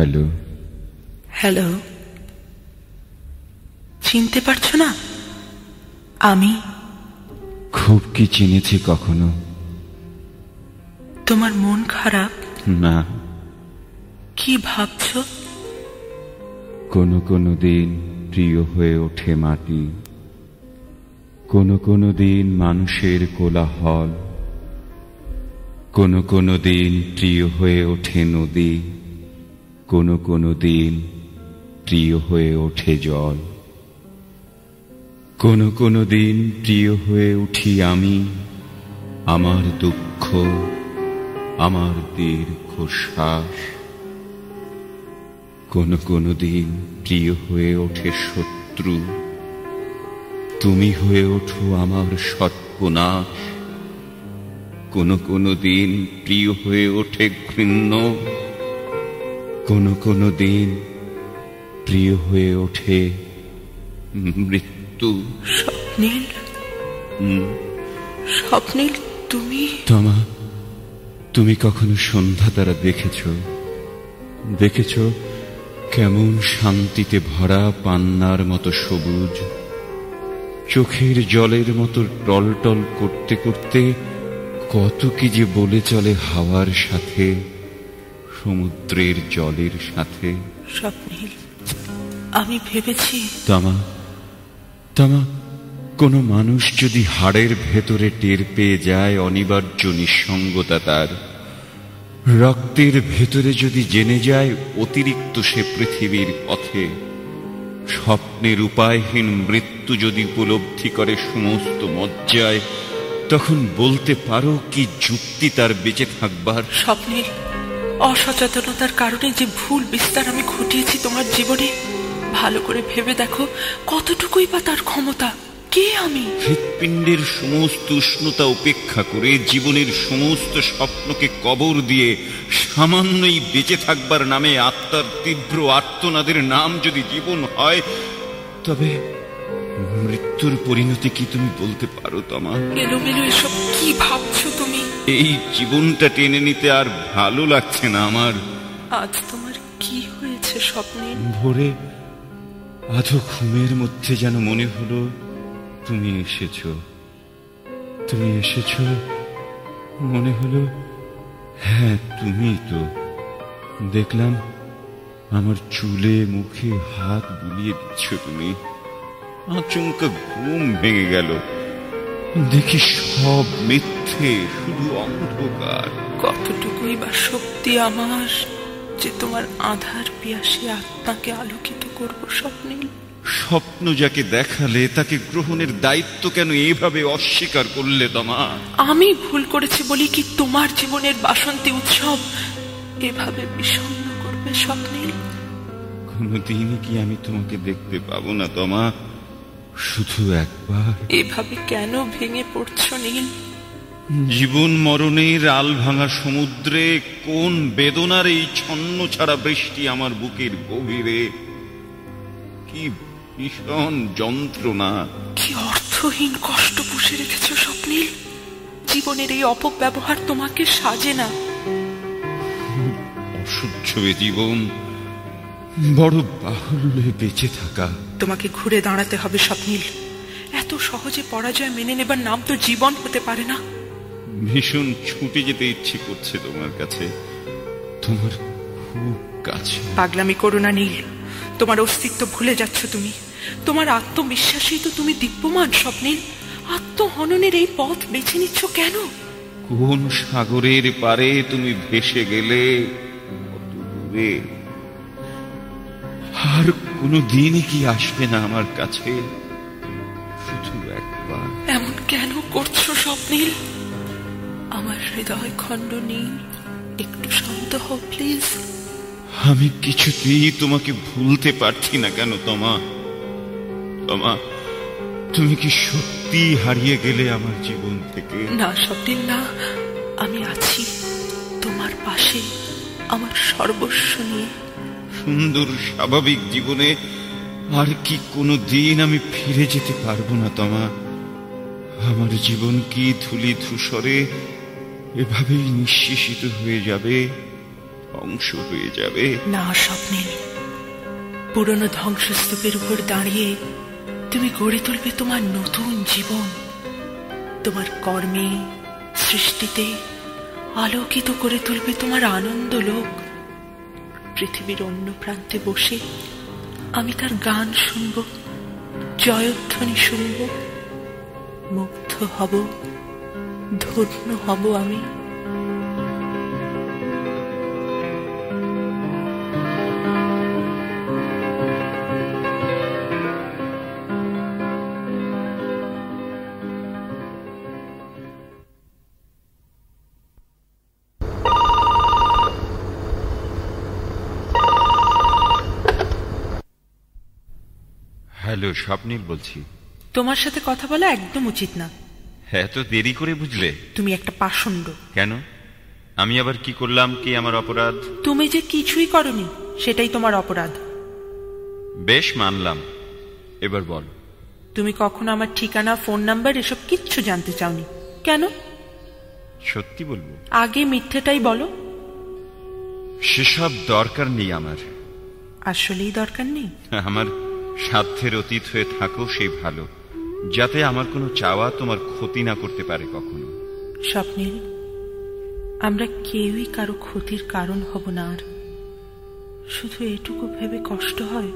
Hello. Hello. চিনতে পারছ না? আমি? খুব কি চিনেছি কখনো? তোমার মন খারাপ? না। কি ভাবছ? কোনো কোনো দিন প্রিয় হয়ে ওঠে মাটি। কোনো কোনো দিন মানুষের কোলাহল। কোনো কোনো দিন প্রিয় হয়ে ওঠে নদী। কোনো কোনো দিন প্রিয় হয়ে ওঠে জল। কোনো কোনো দিন প্রিয় হয়ে উঠি আমি, আমার দুঃখ, আমার দীর্ঘ শ্বাস কোনো কোনো দিন প্রিয় হয়ে ওঠে শত্রু, তুমি হয়ে ওঠো আমার সর্বনাশ। কোনো কোনো দিন প্রিয় হয়ে ওঠে ঘৃণ্য কোনো কোনো দিন প্রিয় হয়ে ওঠে মৃত্যু। স্বপ্নীল স্বপ্নীল তুমি? তমা তুমি কখনো সন্ধ্যা তারা দেখেছ? দেখেছ কেমন শান্তিতে ভরা পান্নার মতো সবুজ? চোখের জলের মতো টলটল করতে করতে কত কি যে বলে চলে হাওয়ার সাথে? সমুদ্রের জলের সাথে। স্বপ্নীল আমি ভেবেছি তামা তামা কোনো মানুষ যদি হাড়ের ভেতরে টের পেয়ে যায় অনিবার্য নিঃসঙ্গতা তার। রক্তের ভেতরে যদি জেনে যায় অতিরিক্ত সে পৃথিবীর পথে। স্বপ্নের উপায়হীন মৃত্যু যদি উপলব্ধি করে সমস্ত মজ্জায় তখন বলতে পারো কি যুক্তি তার বেঁচে থাকবার? স্বপ্নীল অসচেতনতার কারণে যে ভুল বিস্তার আমি ঘটিয়েছি তোমার জীবনে ভালো করে ভেবে দেখো কতটুকুই বা তার ক্ষমতা। কে আমি? হৃৎপিণ্ডের সমস্ত উষ্ণতা উপেক্ষা করে জীবনের সমস্ত স্বপ্নকে কবর দিয়ে সামান্যই বেঁচে থাকবার নামে আত্মার তীব্র আর্তনাদের নাম যদি জীবন হয় তবে মৃত্যুর পরিণতি কি তুমি বলতে পারো তোমা? এলোমেলো এসব এই জীবনটা টেনে নিতে আর ভালো লাগছে না আমার। আজ তোমার কি হয়েছে স্বপ্নে? ভোরে আধো ঘুমের মধ্যে যেন মনে হলো তুমি এসেছ। তুমি এসেছ মনে হলো হ্যাঁ তুমি তো। দেখলাম আমার চুলে মুখে হাত বুলিয়ে দিচ্ছ তুমি। আচমকা ঘুম ভেঙে গেল। দেখি সব মিথ্যে শুধু অন্ধকার। কতটুকুই বা শক্তি আমার যে তোমার আধার পিয়াসী আত্মাকে আলোকিত করব স্বপ্নীল স্বপ্ন যাকে দেখালে তাকে গ্রহণের দায়িত্ব কেন এভাবে অস্বীকার করলে তোমা? আমি ভুল করেছি বলি কি তোমার জীবনের বাসন্তী উৎসব এভাবে বিষণ্ণ করবে স্বপ্নীল কোনোদিনই কি আমি তোমাকে দেখতে পাবো না তোমা? শুধু একবার। এভাবে কেন ভেঙে পড়ছো নীল? জীবন মরণের আল ভাঙা সমুদ্রে কোন বেদনার এই ছন্ন ছাড়া বৃষ্টি আমার বুকের গভীরে? কি ভীষণ যন্ত্রণা। কি অর্থহীন কষ্ট পুষে রেখেছ স্বপ্নীল জীবনের এই অপব্যবহার তোমাকে সাজে না। অসহ্য জীবন। বড় বাহুল্যে বেঁচে থাকা। তোমাকে ঘুরে দাঁড়াতে হবে স্বপ্নীল। এত সহজে পরাজয় মেনে নেবার নাম তো জীবন হতে পারে না। ভীষণ ছুটে যেতে ইচ্ছে করছে তোমার কাছে। তোমার খুব কাছে। পাগলামি করো না নীল। তোমার অস্তিত্ব ভুলে যাচ্ছ তুমি। তোমার আত্মবিশ্বাসেই তো তুমি দিব্যমান স্বপ্নীল। আত্মহননের এই পথ বেছে নিচ্ছ কেন? কোন সাগরের পারে তুমি ভেসে গেলে কত দূরে আর কোনো দিনই কি আসবে না আমার কাছে? শুধু একবার। এমন কেন করছ স্বপ্নীল? আমার হৃদয় খণ্ড নীল একটু শান্ত হও প্লিজ। আমি কিছুতেই তোমাকে ভুলতে পারছি না কেন তোমা? তোমা তুমি কি সত্যি হারিয়ে গেলে আমার জীবন থেকে? না স্বপ্নীল না। আমি আছি তোমার পাশে আমার সর্বস্ব নিয়ে। সুন্দর স্বাভাবিক জীবনে আর কি কোনো দিন আমি ফিরে যেতে পারব না, তোমা। আমার জীবন কি ধুলি ধূসরে এভাবেই নিঃশেষিত হয়ে যাবে, ধ্বংস হয়ে যাবে? না, স্বপ্নে। পুরনো ধ্বংসস্তূপের উপর দাঁড়িয়ে তুমি গড়ে তুলবে তোমার নতুন জীবন। তোমার কর্মে, সৃষ্টিতে আলোকিত করে তুলবে তোমার আনন্দ লোক। পৃথিবীর অন্য প্রান্তে বসে আমি তার গান শুনব, জয়ধ্বনি শুনব, মুগ্ধ হব, ধন্য হব আমি। হ্যালো স্বপ্নীল বলছি। তোমার সাথে কথা বলা একদম উচিত না। এত দেরি করে বুঝলে? তুমি একটা পাষণ্ড। কেন? আমি আবার কি করলাম কি আমার অপরাধ? তুমি যে কিছুই করনি সেটাই তোমার অপরাধ। বেশ মানলাম। এবার বল। তুমি কখনো আমার ঠিকানা ফোন নাম্বার এসব কিচ্ছু জানতে চাওনি। কেন? সত্যি বলব। আগে মিথ্যেটাই বলো। সেসব দরকার নেই আমার। আসলেই দরকার নেই। আমার সাধ্যের অতীত হয়ে থাকো সেই ভালো। যাতে আমার কোনো চাওয়া তোমার ক্ষতি না করতে পারে কখনো। স্বপ্নীল আমরা কেউই কারও ক্ষতির কারণ হব না আর। শুধু এটুকু ভেবে কষ্ট হয়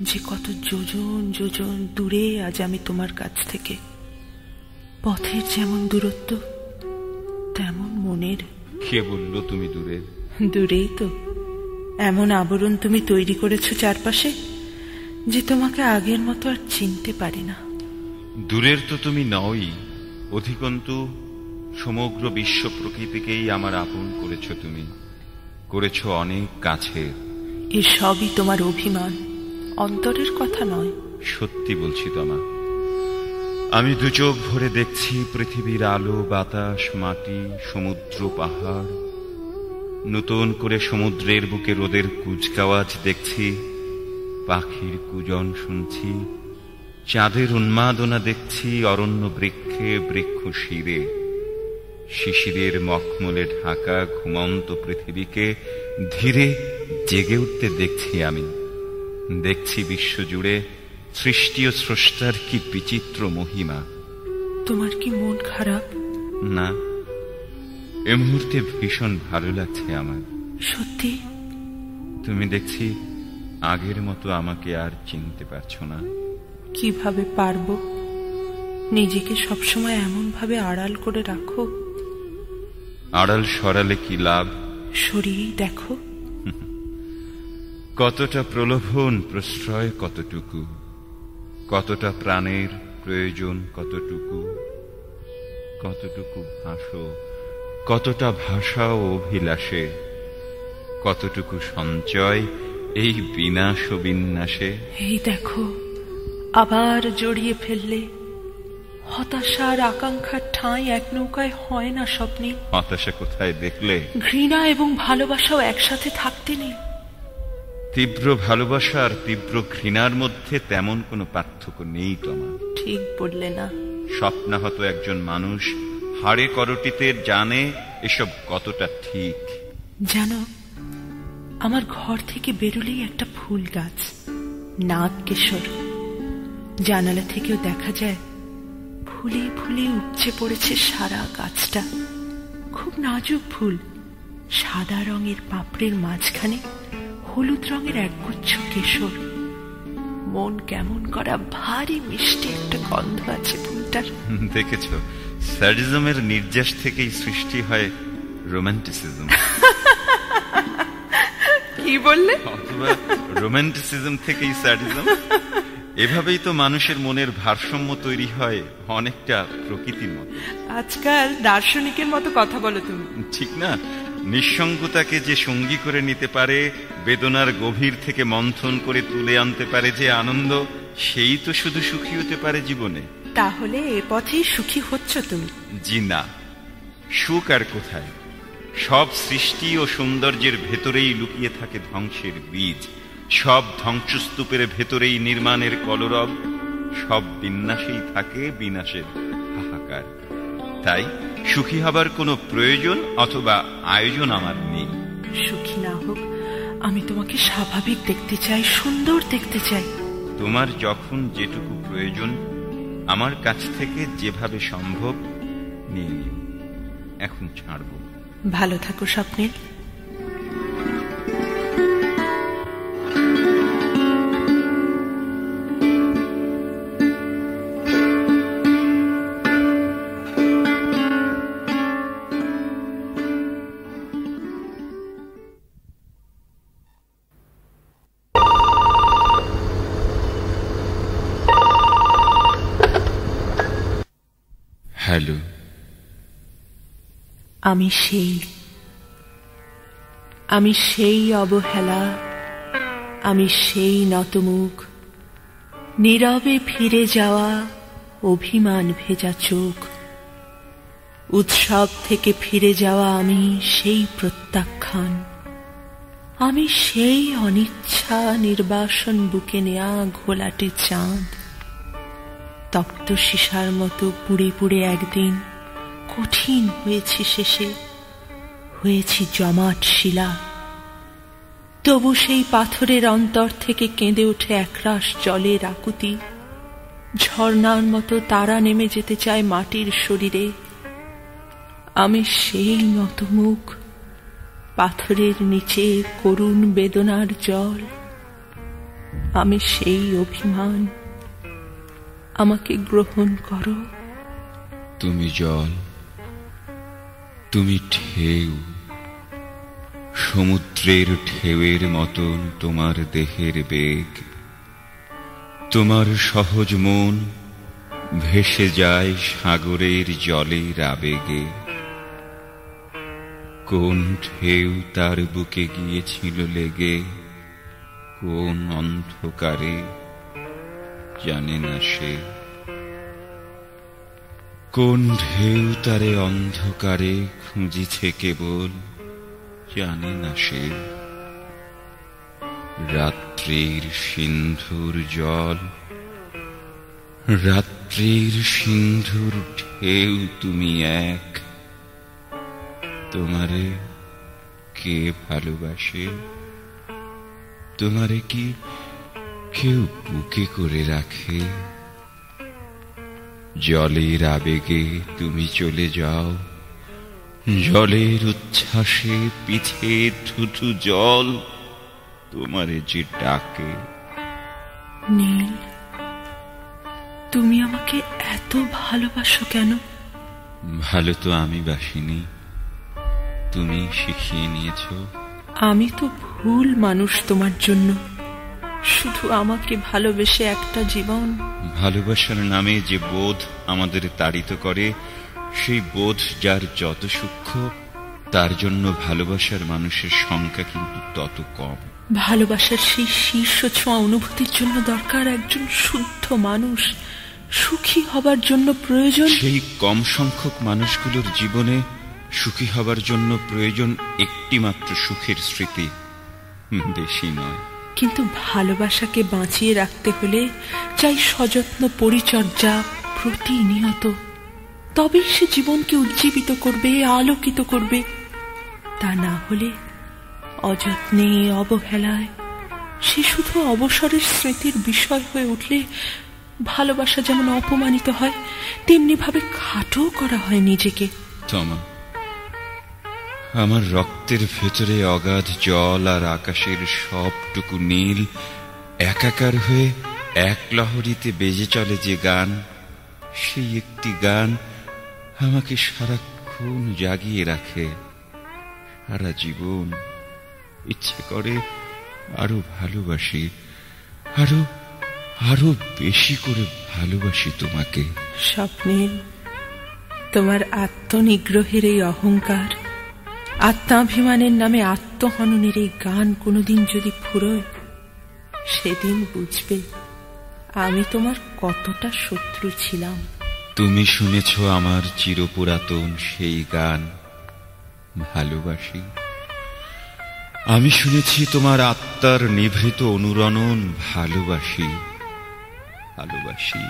যে কত যোজন যোজন দূরে আজ আমি তোমার কাছ থেকে। পথের যেমন দূরত্ব তেমন মনের। কে বলল তুমি দূরে? দূরেই তো। এমন আবরণ তুমি তৈরি করেছ চারপাশে যে তোমাকে আগের মতো আর চিনতে পারি না। দূরের তো তুমি নওই অধিকন্তু সমগ্র বিশ্ব প্রকৃতিকেই আমার আপন করেছ তুমি করেছ অনেক কাছের। এ সবই তোমার অভিমান অন্তরের কথা নয়। সত্যি বলছি তোমা আমি দু চোখ ভরে দেখছি পৃথিবীর আলো বাতাস মাটি সমুদ্র পাহাড়। নতুন করে সমুদ্রের বুকে রোদের কুচকাওয়াজ দেখছি পাখির কুজন শুনছি চাঁদের উন্মাদনা দেখছি অরণ্য বৃক্ষে বৃক্ষ শিরে। শিশিরের মখমলে ঢাকা ঘুমন্ত পৃথিবীকে ধীরে জেগে উঠতে দেখছি আমি। দেখছি বিশ্বজুড়ে সৃষ্টি ও স্রষ্টার কি বিচিত্র মহিমা। তোমার কি মন খারাপ? না এ মুহূর্তে ভীষণ ভালো লাগছে আমার। সত্যি? তুমি দেখছি আগের মতো আমাকে আর চিনতে পারছ না। কীভাবে পারব? নিজেকে সবসময় এমন ভাবে আড়াল করে রাখো। আড়াল সরালে কি লাভ? সরিয়েই দেখো। কতটা প্রলোভন প্রশ্রয় কতটুকু? কতটা প্রাণের প্রয়োজন কতটুকু? কতটুকু ভাসো কতটা ভাষা ও অভিলাষে? কতটুকু সঞ্চয় এই বিনাশ বিন্যাসে এই দেখো আবার জড়িয়ে ফেললে। হতাশার আকাঙ্ক্ষার ঠাঁই এক নৌকায় হয় না স্বপ্নে। হতাশা কোথায় দেখলে? ঘৃণা এবং ভালোবাসাও একসাথে থাকতে নেই। তীব্র ভালোবাসা আর তীব্র ঘৃণার মধ্যে তেমন কোনো পার্থক্য নেই তোমার। ঠিক বললে না। স্বপ্নাহত একজন মানুষ হাড়ে করটিতে জানে এসব কতটা ঠিক। জানো আমার ঘর থেকে বেরোলেই একটা ফুল গাছ নাগ কেশর। জানালা থেকেও দেখা যায় ফুলে ফুলে উপচে পড়েছে সারা গাছটা। খুব নাজুক ফুল সাদা রঙের পাপড়ের মাঝখানে হলুদ রঙের একগুচ্ছ কেশর। মন কেমন করা ভারী মিষ্টি একটা গন্ধ আছে ফুলটার। দেখেছ স্যাডিজমের নির্যাস থেকেই সৃষ্টি হয় রোমান্টিসিজম। কি বললে? রোমান্টিসিজম থেকেই স্যাডিজম এভাবেই তো মানুষের মনের ভারসাম্য তৈরি হয় অনেকটা প্রকৃতির মতো। আজকাল দার্শনিকের মতো কথা বলো তুমি। ঠিক না? নিঃসঙ্গতাকে যে সঙ্গী করে নিতে পারে বেদনার গভীর থেকে মন্থন করে তুলে আনতে পারে যে আনন্দ সেই তো শুধু সুখী হতে পারে জীবনে। তাহলে এ পথেই সুখী হচ্ছ তুমি। জি না। সুখ আর কোথায়? সব সৃষ্টি ও সৌন্দর্যের ভেতরেই লুকিয়ে থাকে ধ্বংসের বীজ। সব ধ্বংসস্তূপের ভেতরেই নির্মাণের কলরব সব বিন্যাসেই থাকে বিনাশের হাহাকার। তাই সুখী হবার কোনো প্রয়োজন অথবা আয়োজন আমার নেই। সুখী না হোক আমি তোমাকে স্বাভাবিক দেখতে চাই সুন্দর দেখতে চাই। তোমার যখন যেটুকু প্রয়োজন আমার কাছ থেকে যেভাবে সম্ভব নিয়ে নিও। এখন ছাড়ব। ভালো থাকো স্বপ্নের আমি সেই আমি সেই অবহেলা, আমি সেই নতমুখ, নীরবে ফিরে যাওয়া অভিমান ভেজা চোখ, উৎসব থেকে ফিরে যাওয়া আমি সেই প্রত্যাখ্যান, আমি সেই অনিচ্ছা নির্বাসন বুকে নেয়া ঘোলাটে চাঁদ তপ্ত সীসার মতো পুড়ে পুড়ে একদিন কঠিন হয়েছি শেষে। হয়েছি জমাট শিলা। তবু সেই পাথরের অন্তর থেকে কেঁদে ওঠে একরাশ জলের আকুতি। ঝর্নার মতো তারা নেমে যেতে চায় মাটির শরীরে। আমি সেই নতমুখ পাথরের নিচে করুণ বেদনার জল। আমি সেই অভিমান। আমাকে গ্রহণ করো। তুমি জল। তুমি ঢেউ, সমুদ্রের ঢেউয়ের মতন তোমার দেহের বেগ। তোমার সহজ মন ভেসে যায় সাগরের জলের আবেগে। কোন ঢেউ তার বুকে গিয়েছিল লেগে, কোন অন্ধকারে জানে না সে। কোন ঢেউ তারে অন্ধকারে খুঁজিছে কেবল জানে না সে। রাত্রির সিন্ধুর জল, রাত্রির সিন্ধুর ঢেউ তুমি এক। তোমারে কে ভালোবাসে? তোমারে কি কেউ বুকে করে রাখে? জলের আবেগে তুমি চলে যাও। জলের উচ্ছ্বাসে পিছে থুথু জল তোমারে যে ডাকে। নীল তুমি আমাকে এত ভালোবাসো কেন? ভালো তো আমি বাসিনি। তুমি শিখিয়ে নিয়েছ। আমি তো ভুল মানুষ তোমার জন্য। শুধু আমাকে ভালোবেসে একটা জীবন। ভালোবাসার নামে যে বোধ আমাদের তাড়িত করে সেই বোধ যার যত সূক্ষ্ম তার জন্য ভালোবাসার মানুষের সংখ্যা কিন্তু তত কম। ভালোবাসার সেই শীর্ষ ছোঁয়া অনুভূতির জন্য দরকার একজন শুদ্ধ মানুষ। সুখী হবার জন্য প্রয়োজন। সেই কম সংখ্যক মানুষগুলোর জীবনে সুখী হবার জন্য প্রয়োজন একটি মাত্র সুখের স্মৃতি বেশি নয়। কিন্তু ভালোবাসাকে বাঁচিয়ে রাখতে হলে চাই সযত্ন, পরিচর্যা, প্রতিনিয়ত। তবেই সে জীবনকে উজ্জীবিত করবে, আলোকিত করবে। তা না হলে অযত্নে, অবহেলায় সে শুধু অবসরের স্মৃতির বিষয় হয়ে উঠলে ভালোবাসা যেমন অপমানিত হয় তেমনি ভাবে খাটো করা হয় নিজেকে। আমার রক্তের ভেতরে অগাধ জল আর আকাশের সবটুকু নীল, একাকার হয়ে এক লহরীতে বেজে চলে যে গান, সেই একটি গান আমাকে সারাক্ষণ জাগিয়ে রাখে। সারা জীবন ইচ্ছে করে আরও ভালোবাসি, আরও আরও বেশি করে ভালোবাসি তোমাকে। স্বপ্নের তোমার আত্মনিগ্রহের এই অহংকার আত্মাভিমানের নামে আত্মহননের এই গান কোনোদিন যদি ফুরোয়, সেদিন বুঝবে আমি তোমার কতটা শত্রু ছিলাম। তুমি শুনেছ আমার চিরপুরাতন সেই গান, ভালোবাসি। আমি শুনেছি তোমার আত্মার নিভৃত অনুরণন, ভালোবাসি ভালোবাসি।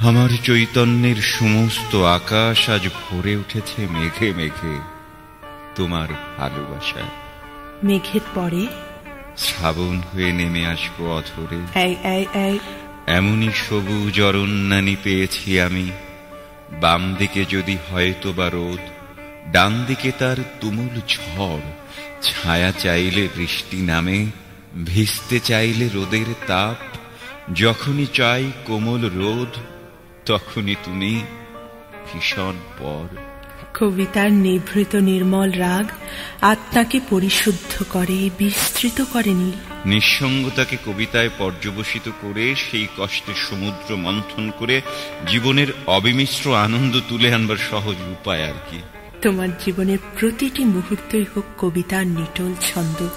আমার চৈতন্যের সমস্ত আকাশ আজ ভরে উঠেছে মেঘে মেঘে তোমার ভালোবাসা। মেঘের পরে? শ্রাবণ হয়ে নেমে আসব এই। এমনই সবুজ অরণ্যানি পেয়েছি আমি। বাম দিকে যদি হয়তো বা রোদ ডান দিকে তার তুমুল ঝড়। ছায়া চাইলে বৃষ্টি নামে ভিজতে চাইলে রোদের তাপ। যখনই চাই কোমল রোদ তখনই তুমি ভীষণ পর কবিতার নিভৃত নির্মল রাগ আত্মাকে পরিশুদ্ধ করে বিস্তৃত করে নীল। নিঃসঙ্গতাকে কবিতায় পর্যবসিত করে সেই কষ্টের সমুদ্র মন্থন করে জীবনের অবিমিশ্র আনন্দ তুলে আনবার সহজ উপায় আর কি। তোমার জীবনের প্রতিটি মুহূর্তই হোক কবিতার নিটল ছন্দ।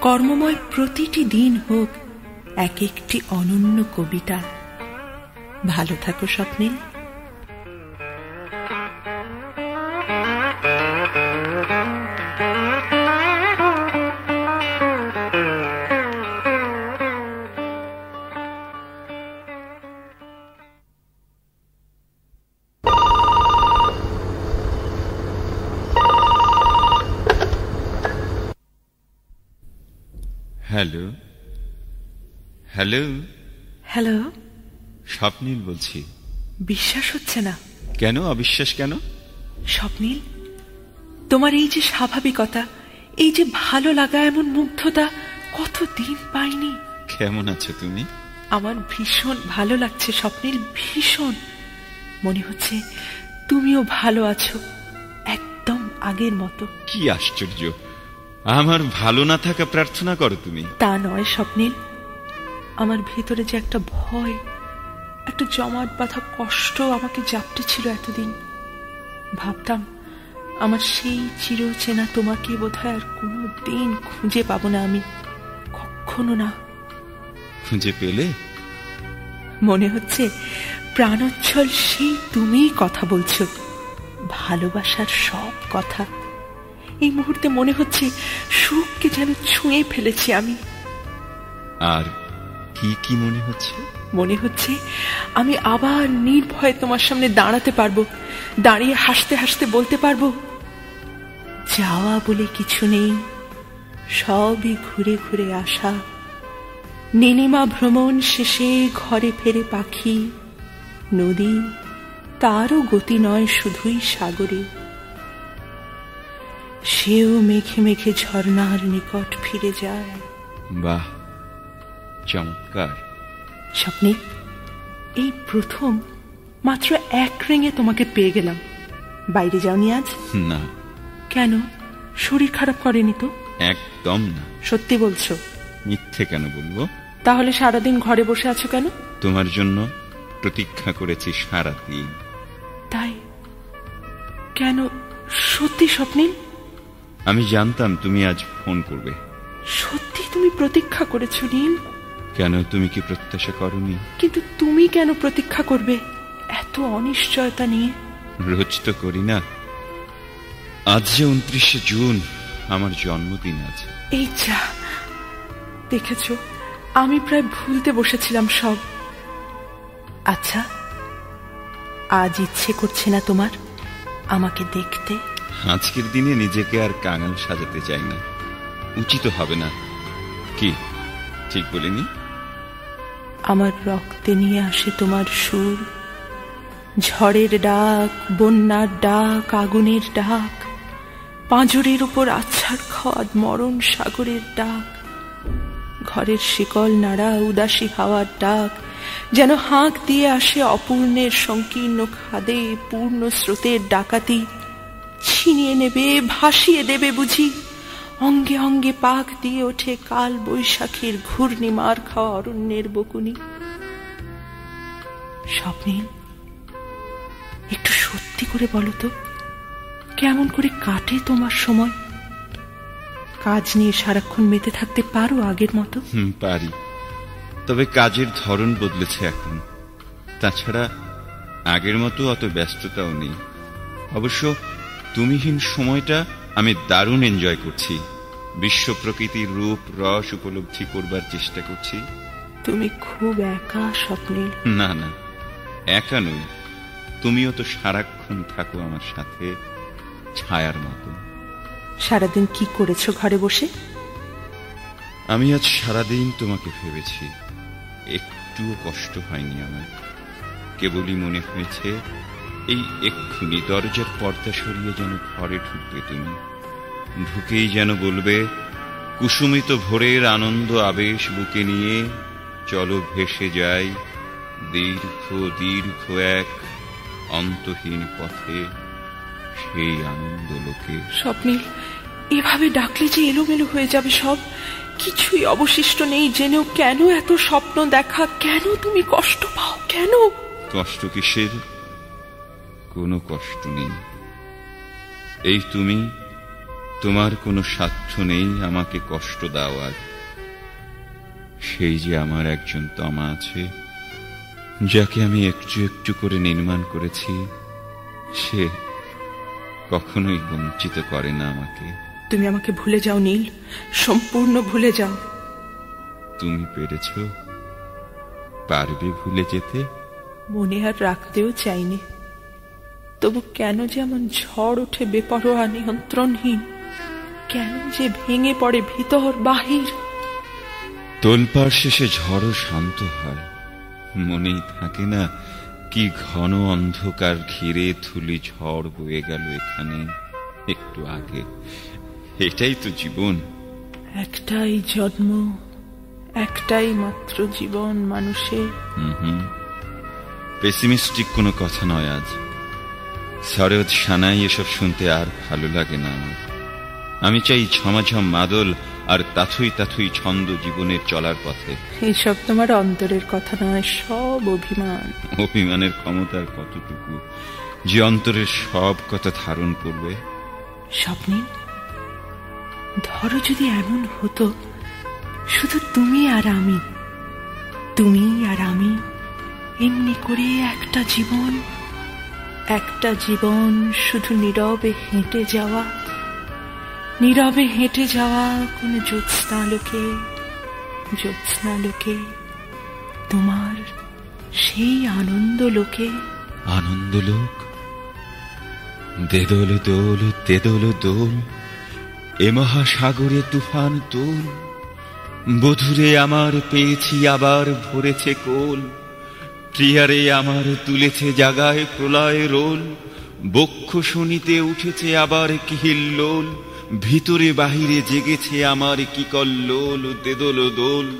কর্মময় প্রতিটি দিন হোক এক একটি অনন্য কবিতা। ভালো থাকো Swapnil hello hello hello Swapnil বলছি। বিশ্বাস হচ্ছে না। কেন? অবিশ্বাস কেন? স্বপ্নীল তোমার এই যে স্বাভাবিকতা এই যে ভালো লাগা এমন মুগ্ধতা কতদিন পাইনি। কেমন আছো তুমি? আমার ভীষণ ভালো লাগছে স্বপ্নীল ভীষণ। মনে হচ্ছে তুমিও ভালো আছো একদম আগের মতো। কি আশ্চর্য! আমার ভালো না থাকা প্রার্থনা করো তুমি। তা নয় স্বপ্নীল আমার ভেতরে যে একটা ভয়। একটা জমাট বাঁধা কষ্ট আমাকে জাপটে ছিল এতদিন। ভাবতাম আমার সেই চিরচেনা তোমাকে বোধহয় আর কোনো দিন খুঁজে পাবো না আমি। কখনো না। খুঁজে পেলে? মনে হচ্ছে প্রাণোচ্ছল সেই তুমিই কথা বলছো। ভালোবাসার সব কথা। এই মুহূর্তে মনে হচ্ছে সুখকে যেন ছুঁয়ে ফেলেছি আমি। আর কি কি মনে হচ্ছে? মনে হচ্ছে আমি আবার নির্ভয়ে তোমার সামনে দাঁড়াতে পারব, দাঁড়িয়ে হাসতে হাসতে বলতে পারব, যাওয়া বলে কিছু নেই, সবই ঘুরে ঘুরে আসা। নীলিমা ভ্রমণ শেষে ঘরে ফেরে পাখি, নদী, তারও গতি নয় শুধুই সাগরে। সেও মেঘে মেঘে ঝর্ণার নিকট ফিরে যায়। বাহ, চমৎকার। স্বপ্নে এই প্রথম মাত্র এক রেঙে তোমাকে পেয়ে গেলাম। বাইরে যাওনি আজ? না। কেন? শরীর খারাপ করেনি তো? একদম না। সত্যি বলছো। মিথ্যে কেন বলব? তাহলে সারাদিন ঘরে বসে আছো কেন? তোমার জন্য প্রতীক্ষা করেছি সারা দিন তাই? কেন? সত্যি স্বপ্নীল? আমি জানতাম তুমি আজ ফোন করবে। সত্যি তুমি প্রতীক্ষা করেছ নীল? কেন তুমি কি প্রত্যাশা করনি? কিন্তু তুমি কেন প্রতীক্ষা করবে? এত অনিশ্চয়তা নিয়ে। রোজ তো করি না। আজ যে উনত্রিশে জুন আমার জন্মদিন আছে এই যা দেখেছ আমি প্রায় ভুলতে বসেছিলাম সব। আচ্ছা আজ ইচ্ছে করছে না তোমার আমাকে দেখতে? আজকের দিনে নিজেকে আর কাঙাল সাজাতে চাই না। উচিত হবে না। কি? ঠিক বলিনি? আমার রক্তে নিয়ে আসে তোমার সুর। ঝড়ের ডাক, বন্যার ডাক, আগুনের ডাক, পাঁজরের উপর আচ্ছার খদ মরণ সাগরের ডাক। ঘরের শিকল নাড়া, উদাসী হাওয়ার ডাক, যেন হাঁক দিয়ে আসে অপূর্ণের সংকীর্ণ খাদে, পূর্ণ স্রোতের ডাকাতি। ছিনিয়ে নেবে, ভাসিয়ে দেবে বুঝি। অঙ্গে অঙ্গে পাক দিয়ে ওঠে কাল বৈশাখীর ঘূর্ণি মার খাওয়া অরণ্যের বকুনি। স্বপ্নীল একটু সত্যি করে বলো তো, কেমন করে কাটে তোমার সময়? কাজ নিয়ে সারাক্ষণ মেতে থাকতে পারো আগের মতো? পারি। তবে কাজের ধরন বদলেছে এখন। তাছাড়া আগের মতো অত ব্যস্ততাও নেই। অবশ্য তুমিহীন সময়টা আমি দারুণ এনজয় করছি। বিশ্ব প্রকৃতির রূপ রস উপলব্ধি করবার চেষ্টা করছি। তুমি খুব একা স্বপ্নীল। না না একা নই। তুমিও তো সারাক্ষণ থাকো আমার সাথে ছায়ার মতো। সারাদিন কি করেছ ঘরে বসে? আমি আজ সারাদিন তোমাকে ভেবেছি। একটুও কষ্ট হয়নি আমার। কেবলই মনে হয়েছে এই এক্ষুনি দরজার পর্দা সরিয়ে যেন ঘরে ঢুকবে তুমি। ঢুকেই যেন বলবে কুসুমিত ভোরের আনন্দ আবেশ বুকে নিয়ে চলো ভেসে যাই দীর্ঘ দীর্ঘ এক অন্তহীন পথে সেই আনন্দ লোকে স্বপ্নীল এভাবে ডাকলে যে এলোমেলো হয়ে যাবে সব কিছুই অবশিষ্ট নেই। জেনেও কেন এত স্বপ্ন দেখা? কেন তুমি কষ্ট পাও? কেন? কষ্ট কিসের? কোনো কষ্ট নেই। এই তুমি তোমার কোনো স্বার্থ নেই আমাকে কষ্ট দেওয়ার সেই যে আমার একজন তমা আছে যাকে আমি একটু একটু করে নির্মাণ করেছি সে কখনোই বঞ্চিত করে না আমাকে। তুমি আমাকে ভুলে যাও নীল। সম্পূর্ণ ভুলে যাও। তুমি পেরেছ? পারবে ভুলে যেতে? মনে আর রাখতেও চাইনি। তবু কেন যে এমন ঝড় ওঠে বেপরোয়া নিয়ন্ত্রণহীন? কেন যে ভেঙে পড়ে ভিতর বাহির? তোলপাড় শেষে ঝড়ও শান্ত হয়। মনেই থাকে না কি ঘন অন্ধকার ঘিরে থুলি ঝড় বয়ে গেল এখানে একটু আগে। এটাই তো জীবন। একটাই জন্ম একটাই মাত্র জীবন মানুষের। হুম পেসিমিস্টিক কোনো কথা নয় আজ। সরদ সানাই এসব শুনতে আর ভালো লাগে না আমার। আমি চাই ঝমাঝম মাদল আর তাথুই তাথুই ছন্দ জীবনের চলার পথে। এইসব তোমার অন্তরের কথা নয় সব অভিমান। অভিমানের ক্ষমতার কতটুকু? যে অন্তরের সব কথা ধারণ করবে। স্বপ্নে? ধরো যদি এমন হতো শুধু তুমি আর আমি। তুমি আর আমি এমনি করে একটা জীবন একটা জীবন শুধু নীরবে হেঁটে যাওয়া। নীরবে হেঁটে যাওয়া কোনো জ্যোৎস্না লোকে তোমার সেই আনন্দ লোকে। আনন্দ লোক? দেদল দোল, তেদল দোল, এ মহাসাগরে তুফান তোল, বধুরে আমার পেয়েছি, আবার ভরেছে কোল, প্রিয়ারে আমার তুলেছে জাগায় প্রলয় রোল, বক্ষ শুনিতে উঠেছে আবার কিহিল্লোল ভিতরে বাহিরে জেগেছে আমার কি কল্লোল, দেদল, দোল।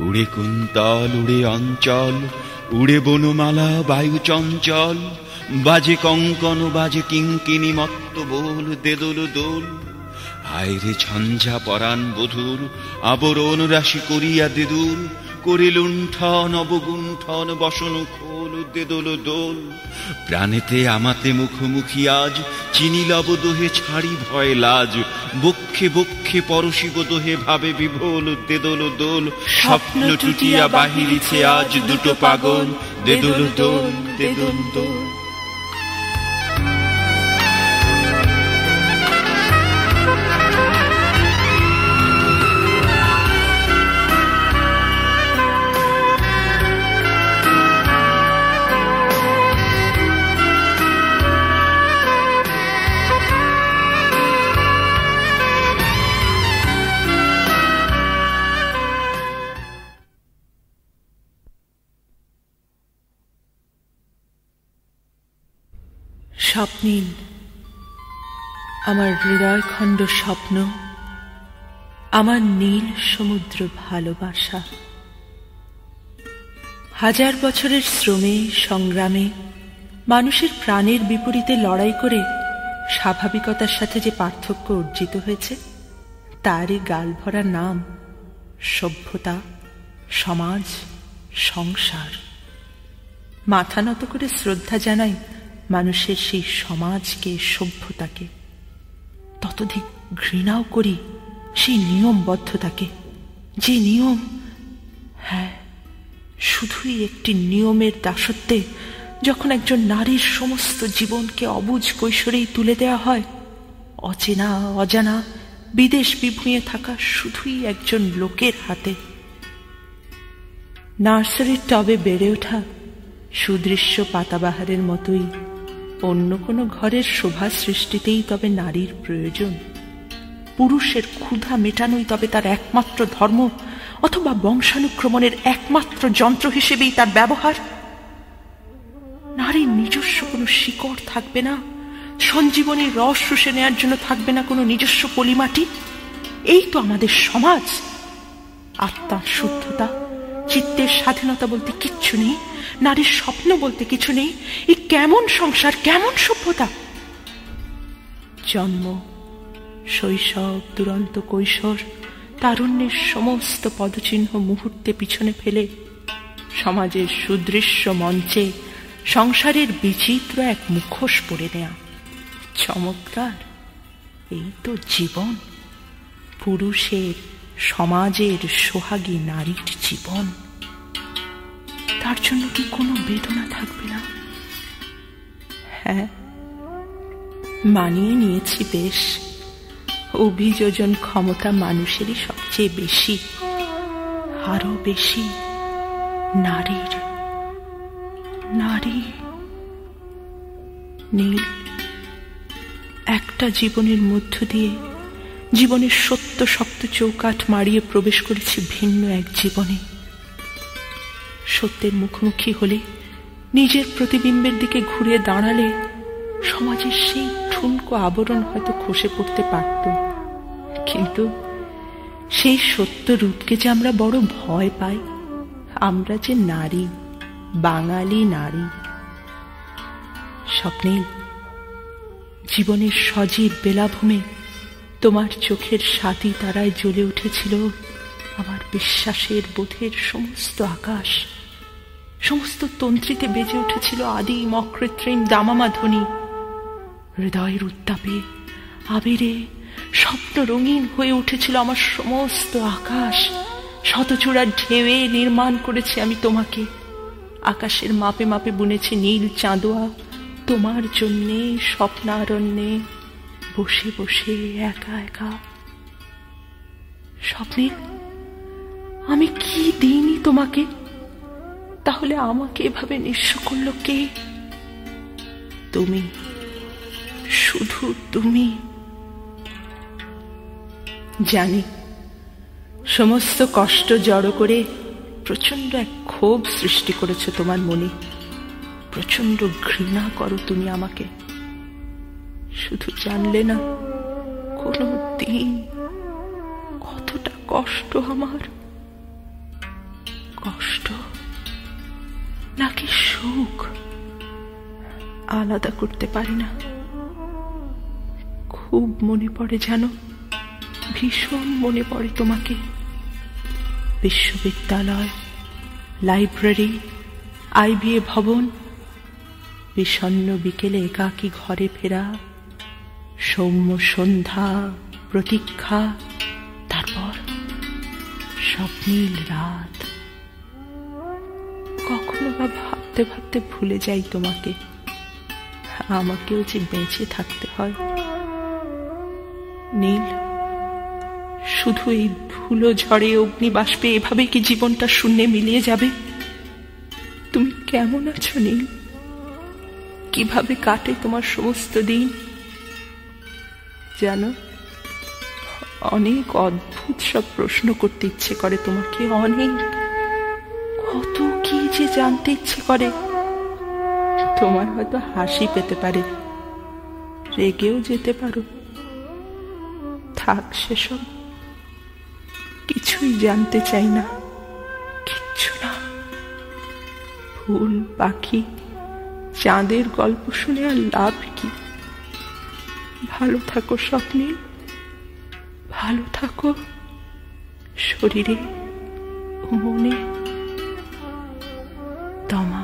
উড়ে কুন্তল, উড়ে অঞ্চল, উড়ে বনমালা, বায়ু চঞ্চল। বাজে কঙ্কন, বাজে কিঙ্কিনি মত্ত বোল, দেদল, দোল। হায়রে ঝঞ্ঝা পরাণ বধুর, আবরণ রাশি করিয়া দেদুর করে লুণ্ঠন অবগুণ্ঠন বসন খোল দেদল দোল। প্রাণেতে আমাতে মুখোমুখি আজ চিনি লব দোহে ছাড়ি ভয় লাজ। বক্ষে বক্ষে পরশিব দোহে ভাবে বিভোল দেদল দোল। স্বপ্ন টুটিয়া বাহিরিছে আজ দুটো পাগল দেদল দোল দেদল দোল। স্বপ্নীল আমার হৃদয়খণ্ড স্বপ্ন, আমার নীল সমুদ্র ভালোবাসা। হাজার বছরের শ্রমে, সংগ্রামে, মানুষের প্রাণের বিপরীতে লড়াই করে স্বাভাবিকতার সাথে যে পার্থক্য অর্জিত হয়েছে, তারই গাল ভরা নাম, সভ্যতা, সমাজ, সংসার। মাথা নত করে শ্রদ্ধা জানাই মানুষের সেই সমাজকে, সভ্যতাকে। ততধিক ঘৃণাও করি সেই নিয়মবদ্ধতাকে। যে নিয়ম হ্যাঁ শুধুই একটি নিয়মের দাসত্বে যখন একজন নারীর সমস্ত জীবনকে অবুজ কৈশোরেই তুলে দেওয়া হয়, অচেনা, অজানা, বিদেশ বিভুঁয়ে থাকা শুধুই একজন লোকের হাতে। নার্সারির টবে বেড়ে ওঠা সুদৃশ্য পাতাবাহারের মতোই অন্য কোনো ঘরের শোভা সৃষ্টিতেই তবে নারীর প্রয়োজন। পুরুষের ক্ষুধা মেটানোই তবে তার একমাত্র ধর্ম, অথবা বংশানুক্রমণের একমাত্র যন্ত্র হিসেবেই তার ব্যবহার। নারীর নিজস্ব কোনো শিকড় থাকবে না সঞ্জীবনীর রস শুষে নেওয়ার জন্য থাকবে না কোনো নিজস্ব পলিমাটি। এই তো আমাদের সমাজ আত্মার শুদ্ধতা। চিত্তের স্বাধীনতা বলতে কিচ্ছু নেই, নারীর স্বপ্ন বলতে কিছু নেই, এ কেমন সংসার, কেমন সভ্যতা? জন্ম, শৈশব, দুরন্ত কৈশোর, তারুণ্যের সমস্ত পদচিহ্ন মুহূর্তে পিছনে ফেলে সমাজের সুদৃশ্য মঞ্চে সংসারের বিচিত্র এক মুখোশ পড়ে নেয়া। চমৎকার, এই তো জীবন। পুরুষের, সমাজের সোহাগী নারীর জীবন। তার জন্য কি কোনো বেদনা থাকবে না? হ্যাঁ মানিয়ে নিয়েছি বেশ। অভিযোজন ক্ষমতা মানুষেরই সবচেয়ে বেশি আরও বেশি নারীর। নারী নীল, একটা জীবনের মধ্য দিয়ে জীবনের সত্য শক্ত চৌকাঠ মারিয়ে প্রবেশ করেছি ভিন্ন এক জীবনে। সত্যের মুখোমুখি হলে, নিজের প্রতিবিম্বের দিকে ঘুরে দাঁড়ালে সমাজের সেই ঠুনকো আবরণ হয়তো খসে পড়তে পারত। কিন্তু সেই সত্য রূপকে যে আমরা বড় ভয় পাই, আমরা যে নারী, বাঙালি নারী স্বপ্নীল জীবনের সজীব বেলাভূমে তোমার চোখের সাথী তারায় জ্বলে উঠেছিল আমার বিশ্বাসের বোধের সমস্ত আকাশ। সমস্ত তন্ত্রীতে বেজে উঠেছিল আদি মকৃত্রিম দামামা ধ্বনি হৃদয়ের উত্তাপে, আবিরে, স্বপ্ন রঙিন হয়ে উঠেছিল আমার সমস্ত আকাশ। শতচূড়ার ঢেউয়ে নির্মাণ করেছি আমি তোমাকে। আকাশের মাপে মাপে বুনেছি নীল চাঁদোয়া। তোমার জন্যে, স্বপ্নারণ্যে বসে বসে একা একা। স্বপ্নে, আমি কি দিইনি তোমাকে? তাহলে আমাকে এভাবে নিঃস্ব করল কে? তুমি। শুধু তুমি। জানি, সমস্ত কষ্ট জড়ো করে প্রচণ্ড এক ক্ষোভ সৃষ্টি করেছ তোমার মনে। প্রচণ্ড ঘৃণা করো তুমি আমাকে। শুধু জানলে না কোনো দিন কতটা কষ্ট আমার। কষ্ট? নাকি সুখ আলাদা করতে পারি না। খুব মনে পড়ে যেন ভীষণ মনে পড়ে তোমাকে। বিশ্ববিদ্যালয়, লাইব্রেরি, আইবিএ ভবন বিষণ্ন বিকেলে একাকী ঘরে ফেরা, সৌম্য সন্ধ্যা, প্রতীক্ষা, তারপর স্বপ্নীল রাত। ভাবতে ভাবতে ভুলে যাই তোমাকে। আমাকেও যে বেঁচে থাকতে হয়। নীল, শুধু এই ধুলো ঝড়ে অগ্নি বাষ্পে এভাবে কি জীবনটা শূন্যে মিলিয়ে যাবে? তুমি কেমন আছো, নীল? কীভাবে কাটে তোমার সমস্ত দিন? জানো, অনেক অদ্ভুত সব প্রশ্ন করতে ইচ্ছে করে তোমাকে, অনেক। জানতে ইচ্ছে করে। তোমার হয়তো হাসি পেতে পারে। রেগেও যেতে পারো। থাক সেসব। কিছুই জানতে চাই না। কিচ্ছু না। ফুল, পাখি, চাঁদের গল্প শুনে আর লাভ কি? ভালো থাকো স্বপ্নে। ভালো থাকো শরীরে মনে। Тома.